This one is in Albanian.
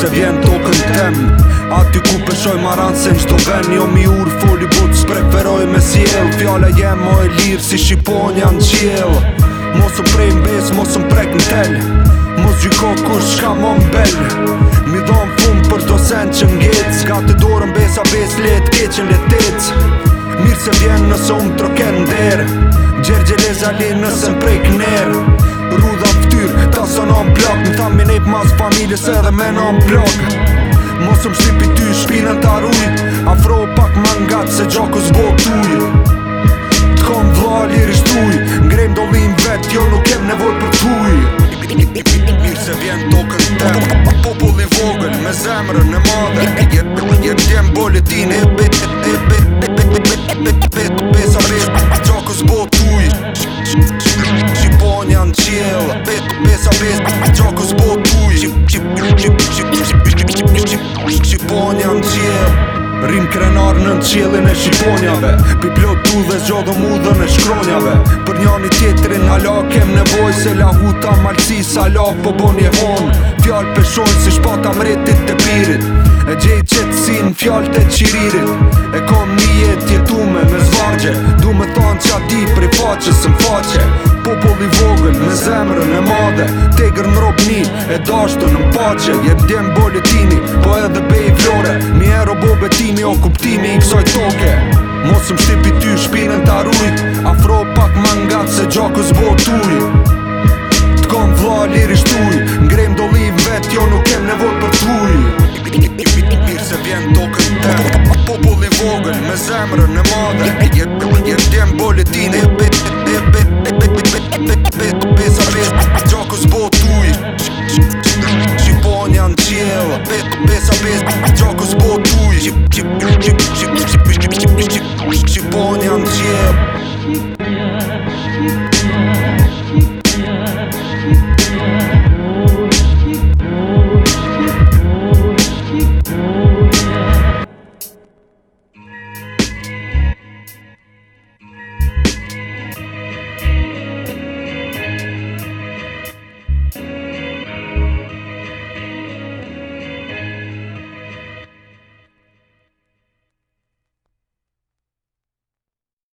se vjen tokën tem Aty ku përshoj maran se më ven Jo mi ur foli but s'preferoj me siel Fjale jem o e lirë si shqipon janë qiel Mos më prej mbes, mos më prek në tel Mos gjyko kur shka më mbel Mi dhom fun për do sen që mgec Ka të dorën besa bes let keqen let tec Mirë se vjen nëse unë troken në der Gjergjeleza li nëse m'prek shqip mas familjes edhe me nëm plak Mosë më shqipi ty shpinën të arujt Afro pak më ngat se gjoku zbo t'uj T'kom vla lirë shtuj Ngrejmë do vim vet, jo nuk kem nevoj për t'uj Mirë se vjen tokën të Popullin vogën me zemrën e madhe Jep jem boletin e bit Shqiponja në qilë Rim krenar në në qilin e Shqiponjave Pi plot tu dhe zgjodhë mu dhe në shkronjave Për një një tjetëri ala kem nevoj Se lahuta huta malci sa la po bo një hon Fjall peshoj si shpata mretit të pirit E gjej qëtë si në fjall të qiririt E kom një jetë jetume me zvargje Du me thonë që ati pri faqës në faqe mode Te gërë në ropë një E dashtë të në mpache Jep të boletini, Po edhe bej bej vjore Mi e robo betimi O kuptimi i kësoj toke Mosëm shtipi ty shpinën të arujt Afro pak më nga Se gjokës bërë të uri Të konë vla liri Ngrejmë do vetë Jo nuk kem nevoj për të uri Mirë se vjenë tokën të Populli vogën Me zemrën e madhe Jep të boletini bëllë tini Je ciela Bez, bez, bez, bez, drogo zbotuje